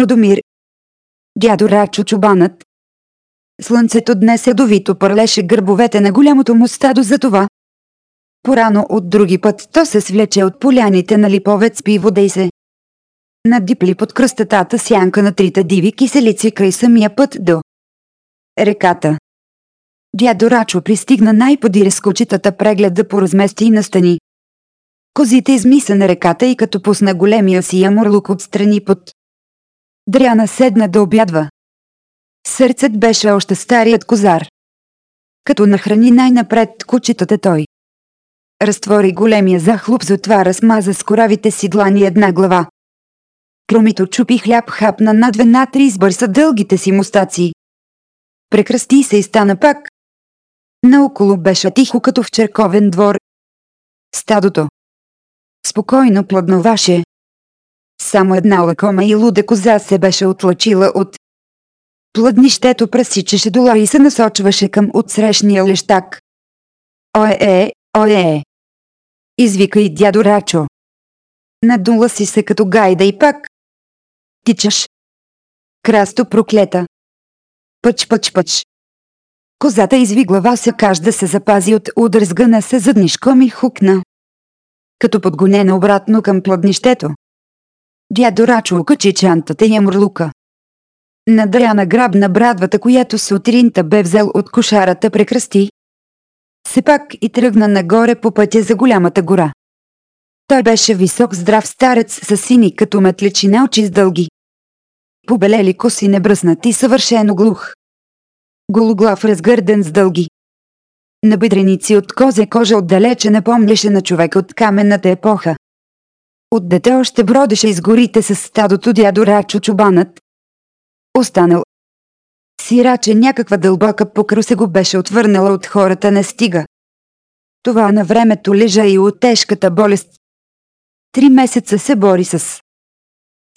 Чудомир. Дядо Рачо чубанът. Слънцето днес ядовито пърлеше гърбовете на голямото му стадо за това. Порано от други път то се свлече от поляните на Липовец пи вода и се надипли под кръстатата сянка на трите диви киселици край самия път до реката. Дядо Рачо пристигна най-подире с кучетата преглед да поразмести и настани. Козите измиса на реката и като пусна големия си ямурлук отстрани под Дряна седна да обядва. Сърцът беше още старият козар. Като нахрани най-напред кучетата той. Разтвори големия захлуп за това размаза с коравите си длани една глава. Кромито чупи хляб хапна над вената и избърса дългите си мустаци. Прекръсти се и стана пак. Наоколо беше тихо като в черковен двор. Стадото. Спокойно плъдноваше. Само една лакома и луда коза се беше отлачила от Плъднището пресичаше дола и се насочваше към отсрещния лещак. Ое, е, ое, е. Извика и дядо Рачо. Надула си се като гайда и пак. Тичаш. Красто проклета. Пъч, пъч, пъч. Козата изви глава се каж да се запази от удар сгъна се заднишком и хукна. Като подгонена обратно към плъднището. Дядо Рачо окачи чантата и ямурлука. Надряна грабна брадвата, която сутринта бе взел от кошарата прекръсти. Се пак и тръгна нагоре по пътя за голямата гора. Той беше висок здрав старец с сини като метличина очи с дълги. Побелели коси небръснати съвършено глух. Гологлав разгърден с дълги. На бедреници от козе кожа отдалече напомняше на човек от каменната епоха. От дете още бродеше из горите с стадото дядо Рачо Чубанът. Останал. Сираче някаква дълбока покру се го беше отвърнала от хората не стига. Това на времето лежа и от тежката болест. Три месеца се бори с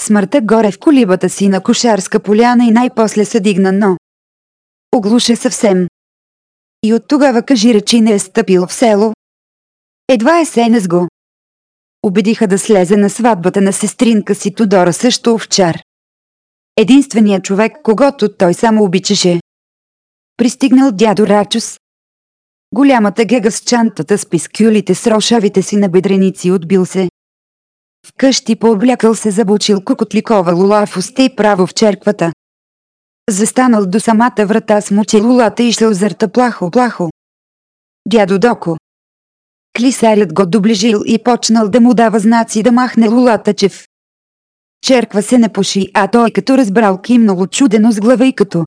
смъртта горе в колибата си на кошарска поляна и най-после се дигна, но оглуша съвсем. И от тогава кажи речи не е стъпил в село. Едва е сене с го. Убедиха да слезе на сватбата на сестринка си Тодора също овчар. Единственият човек, когато той само обичаше. Пристигнал дядо Рачус. Голямата гега с чантата с пискюлите с рошавите си на бедреници отбил се. Вкъщи пооблякал се забучил кокотликова лула в уста и право в черквата. Застанал до самата врата с мучи лулата и озърта плахо-плахо. Дядо Доко. Клисарят го доближил и почнал да му дава знаци да махне лулата, че в черква се не пуши, а той като разбрал кимнало чудено с глава и като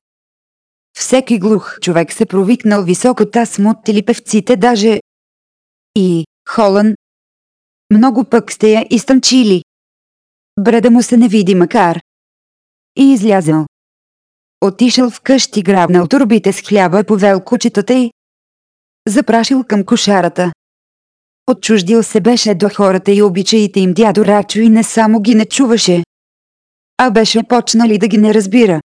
всеки глух човек се провикнал високо та смутили певците даже и Холън. Много пък сте я изтънчили. Бреда му се не види макар. И излязъл. Отишъл в къщи, грабнал турбите с хляба, повел кучетата и запрашил към кошарата. Отчуждил се беше до хората и обичаите им дядо Рачо и не само ги не чуваше, а беше почнали да ги не разбира.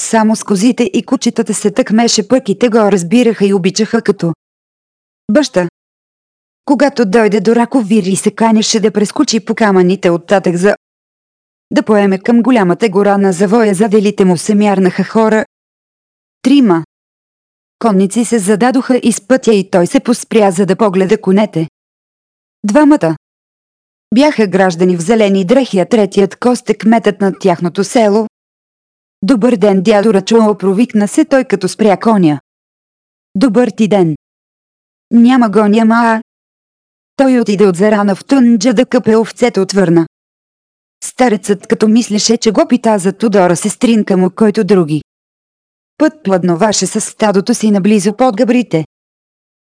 Само с козите и кучетата се тъкмеше пък и те го разбираха и обичаха като баща. Когато дойде до Раковир и се канеше да прескочи по камъните оттатък за да поеме към голямата гора на завоя заделите му се мярнаха хора. Трима. Конници се зададоха из пътя и той се поспря за да погледа конете. Двамата. Бяха граждани в зелени дрехи, а третият кост е кметът на тяхното село. Добър ден, дядо Рачуо, провикна се той като спря коня. Добър ти ден. Няма го, няма а. Той отиде от зарана в тънджа да къпе овцете отвърна. Старецът като мислеше, че го пита за Тодора сестринка му, който други. Път пладноваше с стадото си наблизо под габрите.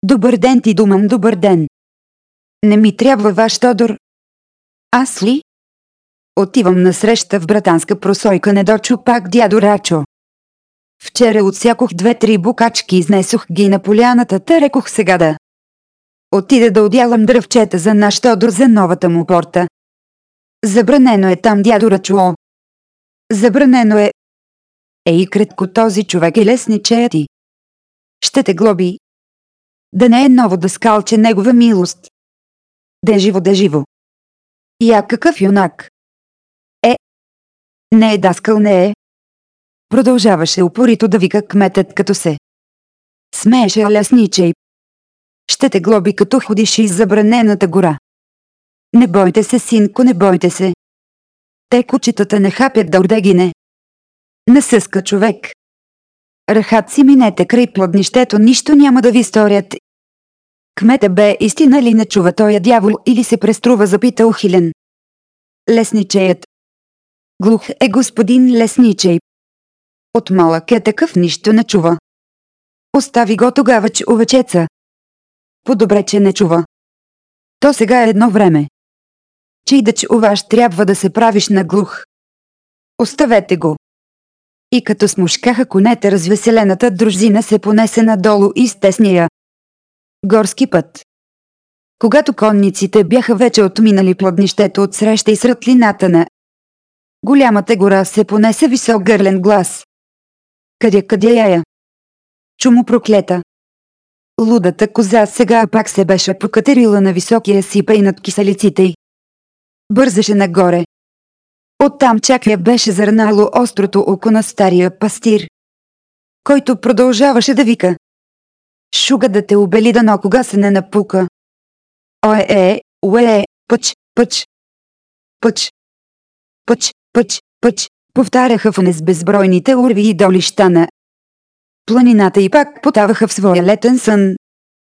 Добър ден ти думам, добър ден. Не ми трябва ваш Тодор. Аз ли? Отивам на среща в братанска просойка, не дочу пак дядо Рачо. Вчера отсякох две-три букачки, изнесох ги на поляната, те рекох сега да. Отида да одялам дръвчета за наш Тодор за новата му порта. Забранено е там дядо Рачо. Забранено е. Ей, кратко този човек е лесничея ти. Ще те глоби. Да не е ново да скалче негова милост. Да е живо, да е живо. Я какъв юнак. Е. Не е даскал, не е. Продължаваше упорито да вика кметът като се. Смееше лесничей. Ще те глоби като ходиш из забранената гора. Не бойте се, синко, не бойте се. Те кучетата не хапят да ордегине. Не съска човек. Рахат си минете край плоднището, нищо няма да ви сторят. Кмета бе истина ли не чува тоя дявол или се преструва, запита ухилен. Лесничеят. Глух е господин Лесничей. От малък е такъв нищо не чува. Остави го тогава, че овечеца. По-добре, че не чува. То сега е едно време. Че и да чуваш трябва да се правиш на глух. Оставете го. И като смушкаха конете, развеселената дружина се понесе надолу и стесния. Горски път. Когато конниците бяха вече отминали плоднището от среща и срътлината на голямата гора се понесе висок гърлен глас. Къде къде я? Чумо проклета. Лудата коза сега пак се беше покатерила на високия си и над киселиците й. Бързаше нагоре. Оттам чак я беше зърнало острото око на стария пастир, който продължаваше да вика. Шуга да те обели дано кога се не напука. Ое е, уе, пъч, пъч, пъч, пъч, пъч, пъч, повтаряха в нез безбройните урви и долища на планината и пак потаваха в своя летен сън,